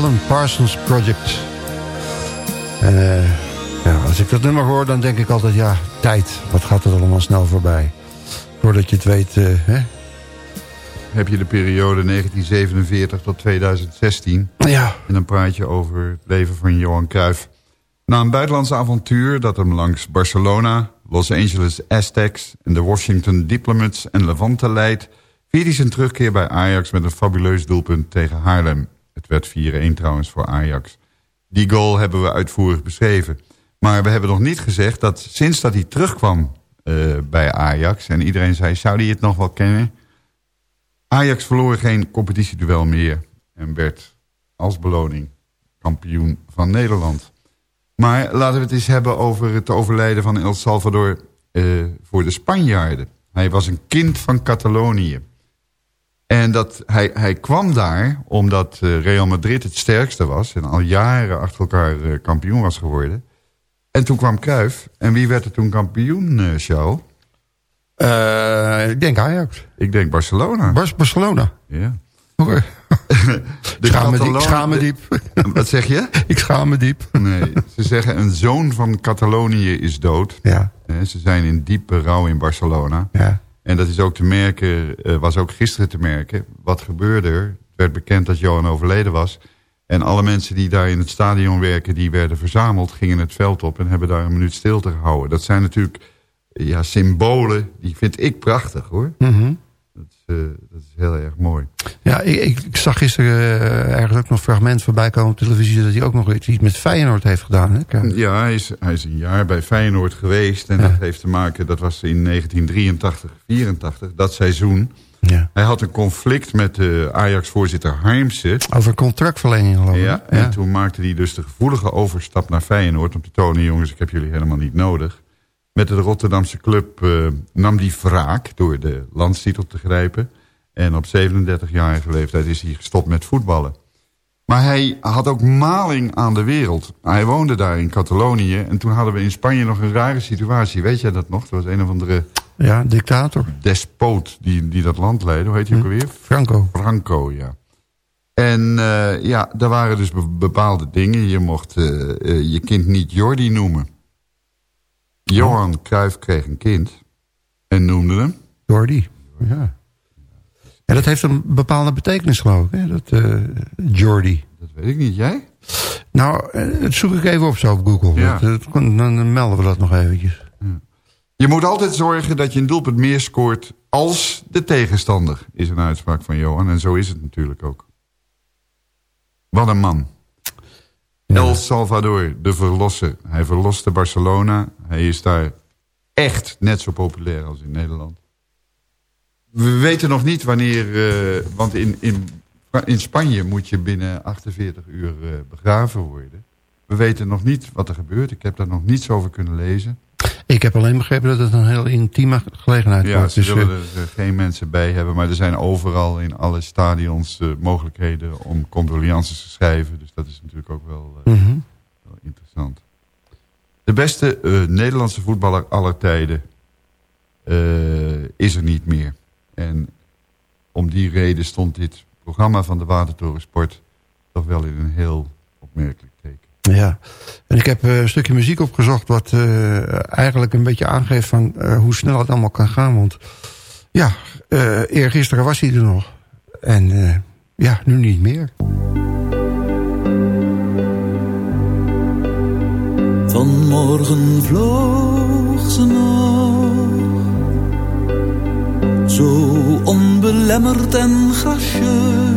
Alan Parsons Project. En eh, ja, als ik dat nummer hoor, dan denk ik altijd... ja, tijd, wat gaat er allemaal snel voorbij. Voordat je het weet... hè? Heb je de periode 1947 tot 2016. Ja. En dan praat je over het leven van Johan Cruijff. Na een buitenlands avontuur dat hem langs Barcelona, Los Angeles Aztecs... en de Washington Diplomats en Levante leidt... viert hij zijn terugkeer bij Ajax met een fabuleus doelpunt tegen Haarlem. Werd 4-1 trouwens voor Ajax. Die goal hebben we uitvoerig beschreven. Maar we hebben nog niet gezegd dat sinds dat hij terugkwam eh, bij Ajax... en iedereen zei, zou hij het nog wel kennen... Ajax verloor geen competitieduel meer... en werd als beloning kampioen van Nederland. Maar laten we het eens hebben over het overlijden van El Salvador eh, voor de Spanjaarden. Hij was een kind van Catalonië. En dat, hij, hij kwam daar omdat eh, Real Madrid het sterkste was... en al jaren achter elkaar eh, kampioen was geworden. En toen kwam Cruijff. En wie werd er toen kampioen, eh? Eh, ik denk Ajax. Ik denk Barcelona. Bar Barcelona. Ja. Oké. De Schaam me diep, Catalonen- schaam me diep. Wat zeg je? Ik schaam me diep. Nee, ze zeggen een zoon van Catalonië is dood. Ja. Ze zijn in diepe rouw in Barcelona. Ja. En dat is ook te merken, eh, was ook gisteren te merken. Wat gebeurde er? Het werd bekend dat Johan overleden was. En alle mensen die daar in het stadion werken, die werden verzameld, gingen het veld op en hebben daar een minuut stilte gehouden. Dat zijn natuurlijk ja, symbolen, die vind ik prachtig hoor. Dat eh, dat is heel erg mooi. Ja, ik, ik, ik zag gisteren eh, ergens ook nog een fragment voorbij komen op televisie... dat hij ook nog iets met Feyenoord heeft gedaan. Hè? Ja, hij is, hij is een jaar bij Feyenoord geweest. En dat heeft te maken, dat was in 1983, 84, dat seizoen. Ja. Hij had een conflict met de Ajax-voorzitter Harmsen. Over contractverlenging geloof ik. Ja, en toen maakte hij dus de gevoelige overstap naar Feyenoord... om te tonen, jongens, ik heb jullie helemaal niet nodig. Met de Rotterdamse club eh, nam hij wraak door de landstitel te grijpen. En op 37-jarige leeftijd is hij gestopt met voetballen. Maar hij had ook maling aan de wereld. Hij woonde daar in Catalonië. En toen hadden we in Spanje nog een rare situatie. Weet jij dat nog? Er was een of andere Ja, dictator. despoot die, die dat land leidde. Hoe heet hij ook alweer? Franco. Franco, ja. En eh, ja, er waren dus be- bepaalde dingen. Je mocht eh, je kind niet Jordi noemen. Johan Cruijff kreeg een kind. En noemde hem? Jordi. Ja. En dat heeft een bepaalde betekenis geloof ik. Hè? Dat eh Jordi. Dat weet ik niet. Jij? Nou, eh, dat zoek ik even op zo op Google. Ja. Dat, dat- dan, dan melden we dat nog eventjes. Je moet altijd zorgen dat je een doelpunt meer scoort als de tegenstander, is een uitspraak van Johan. En zo is het natuurlijk ook. Wat een man. El Salvador, de verlosser. Hij verloste Barcelona. Hij is daar echt net zo populair als in Nederland. We weten nog niet wanneer... eh, want in, in, in Spanje moet je binnen 48 uur eh, begraven worden. We weten nog niet wat er gebeurt. Ik heb daar nog niets over kunnen lezen. Ik heb alleen begrepen dat het een heel intieme gelegenheid Ja, wordt. ze Dus, willen eh, er geen mensen bij hebben. Maar er zijn overal in alle stadions eh, mogelijkheden om condolences te schrijven. Dus dat is natuurlijk ook wel, eh, Mhm. wel interessant. De beste eh, Nederlandse voetballer aller tijden eh, is er niet meer. En om die reden stond dit programma van de Watertoren Sport toch wel in een heel opmerkelijk. Ja, en ik heb eh, een stukje muziek opgezocht... wat eh, eigenlijk een beetje aangeeft van eh, hoe snel het allemaal kan gaan. Want ja, eergisteren was hij er nog. En ja, nu niet meer. Vanmorgen vloog ze nog, zo onbelemmerd en gracieus.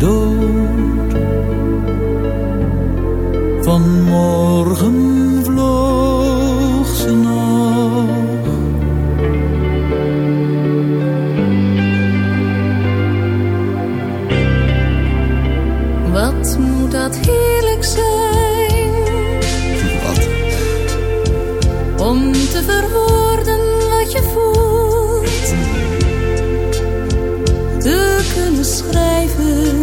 dood. Vanmorgen vloog ze nog. Wat moet dat heerlijk zijn Wat? om te verwoorden wat je voelt. Te kunnen schrijven.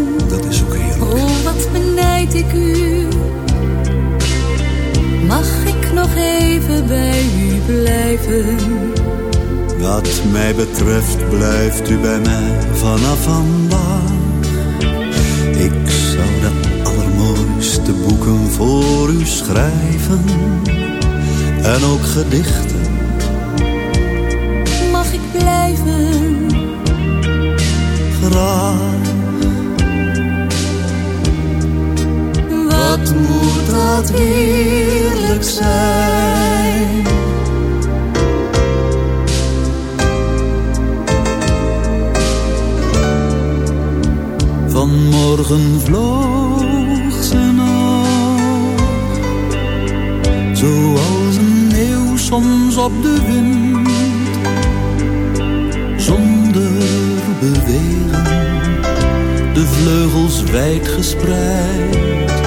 Dat is ook heerlijk. Oh, wat benijd ik u. Mag ik nog even bij u blijven? Wat mij betreft blijft u bij mij vanaf vandaag. Ik zou de allermooiste boeken voor u schrijven. En ook gedichten. Mag ik blijven? Graag. Dat heerlijk zijn? Vanmorgen vloog ze nog, zoals een eeuw soms op de wind, zonder bewegen, de vleugels wijd gespreid,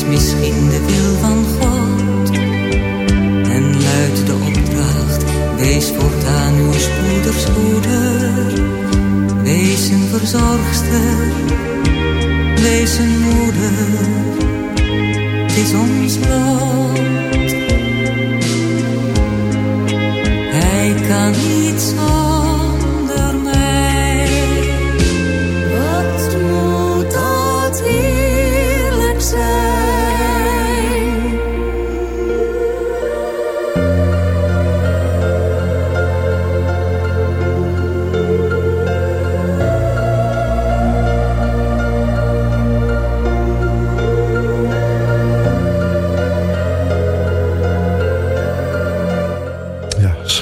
is misschien de wil van God. En luidt de opdracht, wees voortaan uw spoeders moeder. Wees een verzorgster, wees een moeder. Het is ons lot.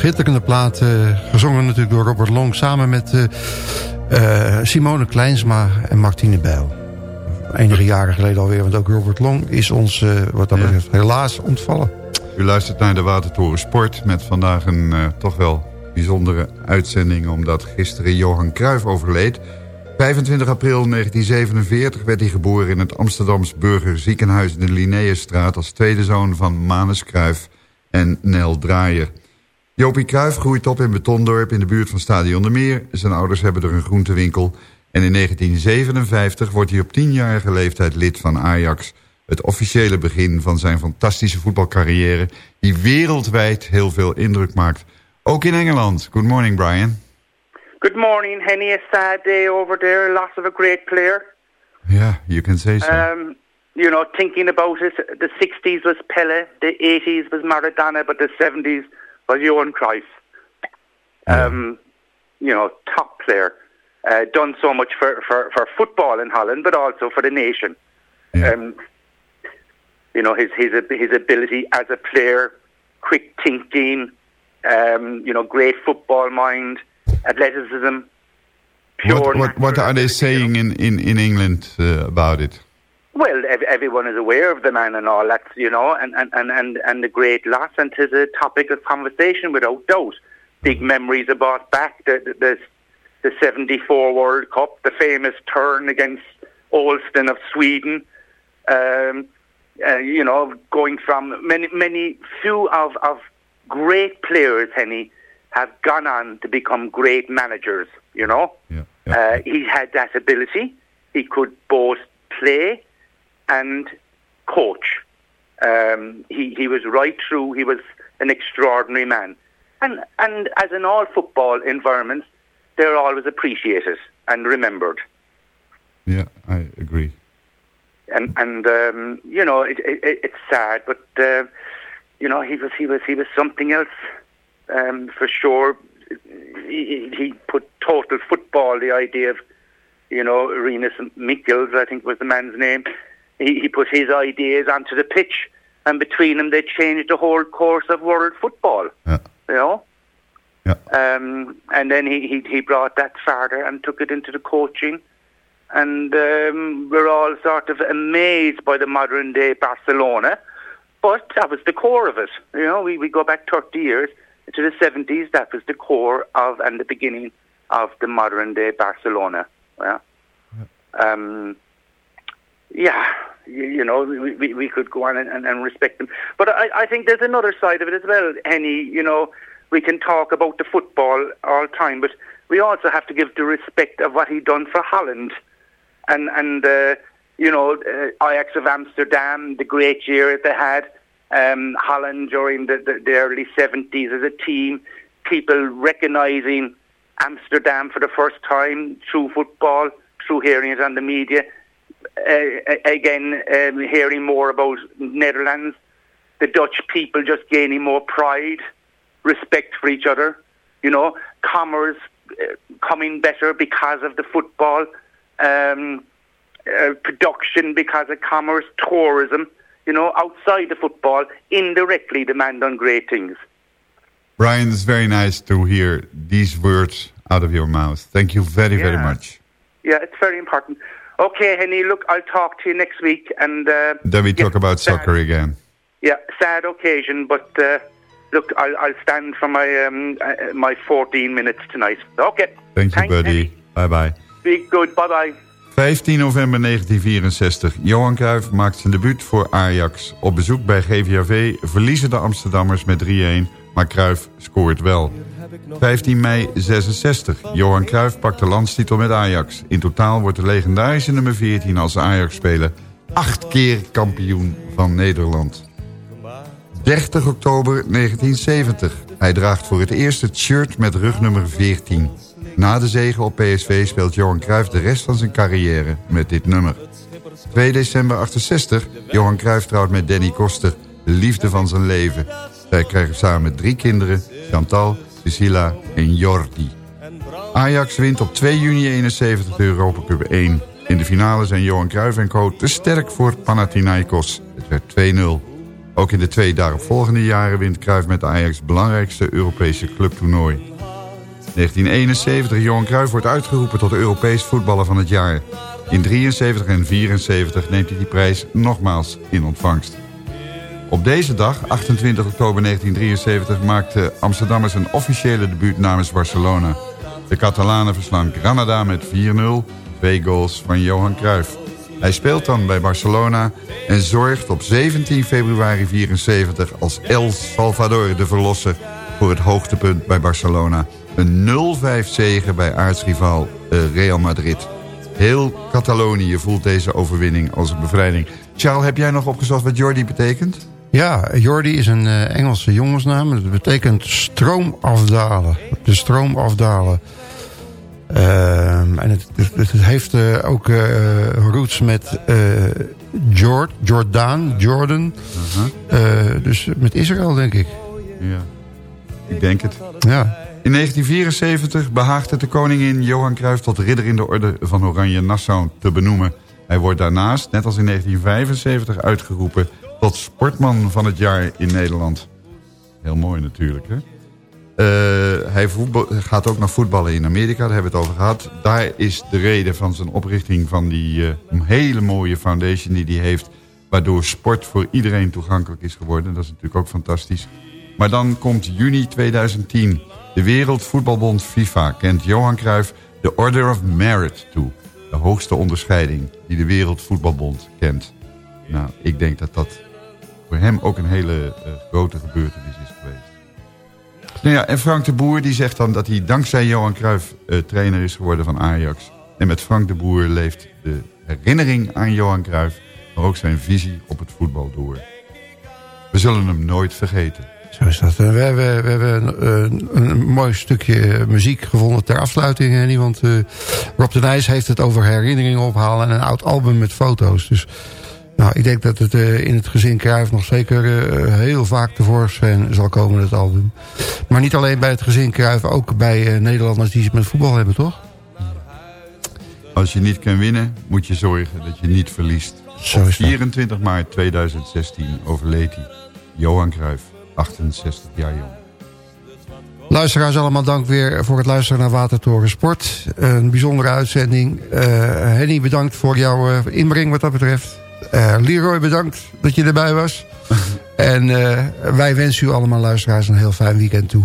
Schitterende plaat. eh, gezongen natuurlijk door Robert Long. Samen met eh, Eh, Simone Kleinsma en Martine Bijl. Enige jaren geleden alweer, want ook Robert Long is ons wat dat betreft helaas ontvallen. U luistert naar de Watertoren Sport met vandaag een toch wel bijzondere uitzending... omdat gisteren Johan Cruijff overleed. 25 april 1947 werd hij geboren in het Amsterdams Burgerziekenhuis in de Linnaeusstraat... als tweede zoon van Manus Cruijff en Nel Draaier. Jopie Cruijff groeit op in Betondorp in de buurt van Stadion de Meer. Zijn ouders hebben er een groentewinkel. En in 1957 wordt hij op tienjarige leeftijd lid van Ajax. Het officiële begin van zijn fantastische voetbalcarrière... die wereldwijd heel veel indruk maakt. Ook in Engeland. Good morning, Brian. Good morning, Henny. A sad day over there. Loss of a great player. Yeah, you can say so. Um, you know, thinking about it, the 60s was Pele, the 80s was Maradona, but the 70s was Johan Cruyff. Um, you know, top player. Uh, done so much for, for, for football in Holland, but also for the nation. Um, you know, his, his, his ability as a player, quick thinking, um, you know, great football mind, athleticism, pure. What, what, what are they saying in, in, in England uh, about it? Well, ev- everyone is aware of the man and all that, you know, and, and, and, and, and the great loss, and it is a topic of conversation without doubt. Big memories are brought back. The, the, the, the 74 World Cup, the famous turn against Olsten of Sweden, um, uh, you know, going from many, many, few of, of great players, Henny, have gone on to become great managers, you know. Uh, he had that ability. He could both play and coach. Um, he, he was right through. He was an extraordinary man. And, and as in all football environments, they're always appreciated and remembered. Yeah, I agree. And, and um, you know, it, it, it's sad, but, uh, you know, he was, he was, he was something else um, for sure. He, he put total football, the idea of, you know, Renus Mikkels, I think was the man's name. He, he put his ideas onto the pitch, and between them, they changed the whole course of world football. You know. Um, and then he, he he brought that farther and took it into the coaching, and um, we're all sort of amazed by the modern day Barcelona, but that was the core of it. You know, we, we go back 30 years to the 70s. That was the core of and the beginning of the modern day Barcelona. Yeah. Um, yeah, you, you know, we, we, could go on and, and, respect them. But I, I think there's another side of it as well, Henny. You know, we can talk about the football all time, but we also have to give the respect of what he done for Holland. And, and uh, you know, uh, Ajax of Amsterdam, the great year that they had, um, Holland during the, the, the early 70s as a team, people recognising Amsterdam for the first time through football, through hearing it on the media. Uh, again, um, hearing more about Netherlands, the Dutch people just gaining more pride, respect for each other. You know, commerce uh, coming better because of the football, um, uh, production because of commerce, tourism. You know, outside the football, indirectly demand on great things. Brian, it's very nice to hear these words out of your mouth. Thank you very, very much. Yeah, it's very important. Okay, Henny, look, I'll talk to you next week. And uh, Then we talk about soccer again. yeah, sad occasion, but uh, look, I'll, I'll stand for my um, uh, my 14 minutes tonight. Okay, Thank you, buddy. Bye-bye. be good. Bye bye. 15 november 1964. Johan Cruijff maakt zijn debuut voor Ajax. Op bezoek bij GVAV verliezen de Amsterdammers met 3-1, maar Cruijff scoort wel. 15 mei 66. Johan Cruijff pakt de landstitel met Ajax. In totaal wordt de legendarische nummer 14 als Ajax-speler... acht keer kampioen van Nederland. 30 oktober 1970. Hij draagt voor het eerst het shirt met rugnummer 14. Na de zege op PSV speelt Johan Cruijff de rest van zijn carrière met dit nummer. 2 december 68. Johan Cruijff trouwt met Danny Koster, de liefde van zijn leven. Zij krijgen samen drie kinderen, Chantal, En Jordi. Ajax wint op 2 juni 71 de Europa Cup 1. In de finale zijn Johan Cruijff en co. te sterk voor Panathinaikos. Het werd 2-0. Ook in de twee daaropvolgende jaren wint Cruijff met Ajax belangrijkste Europese clubtoernooi. 1971, Johan Cruijff wordt uitgeroepen tot Europees voetballer van het jaar. In 73 en 74 neemt hij die prijs nogmaals in ontvangst. Op deze dag, 28 oktober 1973, maakte Amsterdammers een officiële debuut namens Barcelona. De Catalanen verslaan Granada met 4-0, twee goals van Johan Cruijff. Hij speelt dan bij Barcelona en zorgt op 17 februari 74 als El Salvador de Verlosser voor het hoogtepunt bij Barcelona. Een 0-5 zege bij aartsrivaal eh, Real Madrid. Heel Catalonië voelt deze overwinning als een bevrijding. Charles, heb jij nog opgezocht wat Jordi betekent? Ja, Jordi is een uh, Engelse jongensnaam. Dat betekent stroom afdalen. De stroom afdalen. Uh, en het, het, het heeft uh, ook uh, roots met Jord, Jordaan, Jordan. -huh. dus met Israël, denk ik. Ja, ik denk het. Ja. In 1974 behaagt het de koningin Johan Cruijff tot ridder in de orde van Oranje Nassau te benoemen. Hij wordt daarnaast, net als in 1975, uitgeroepen tot sportman van het jaar in Nederland. Heel mooi natuurlijk, hè? Uh, hij gaat ook naar voetballen in Amerika, daar hebben we het over gehad. Daar is de reden van zijn oprichting van die uh, hele mooie foundation die hij heeft... waardoor sport voor iedereen toegankelijk is geworden. Dat is natuurlijk ook fantastisch. Maar dan komt juni 2010. De Wereldvoetbalbond FIFA kent Johan Cruijff de Order of Merit toe. De hoogste onderscheiding die de Wereldvoetbalbond kent. Nou, ik denk dat dat voor hem ook een hele uh, grote gebeurtenis is geweest. Nou ja, en Frank de Boer die zegt dan dat hij dankzij Johan Cruijff uh, trainer is geworden van Ajax. En met Frank de Boer leeft de herinnering aan Johan Cruijff, maar ook zijn visie op het voetbal door. We zullen hem nooit vergeten. Zo is dat. We hebben, we hebben een, mooi stukje muziek gevonden ter afsluiting. Henny, want Rob de Nijs heeft het over herinneringen ophalen... en een oud album met foto's. Dus nou, ik denk dat het uh, in het gezin Cruijff nog zeker uh, heel vaak tevoorschijn zal komen, het album. Maar niet alleen bij het gezin Cruijff, ook bij uh, Nederlanders die iets met voetbal hebben, toch? Als je niet kan winnen, moet je zorgen dat je niet verliest. Zo Op 24 maart 2016 overleed hij. Johan Cruijff, 68 jaar jong. Luisteraars, allemaal dank weer voor het luisteren naar Watertoren Sport. Een bijzondere uitzending. Henny, bedankt voor jouw inbreng wat dat betreft. Uh, Leroy, bedankt dat je erbij was. en uh, wij wensen u allemaal luisteraars een heel fijn weekend toe.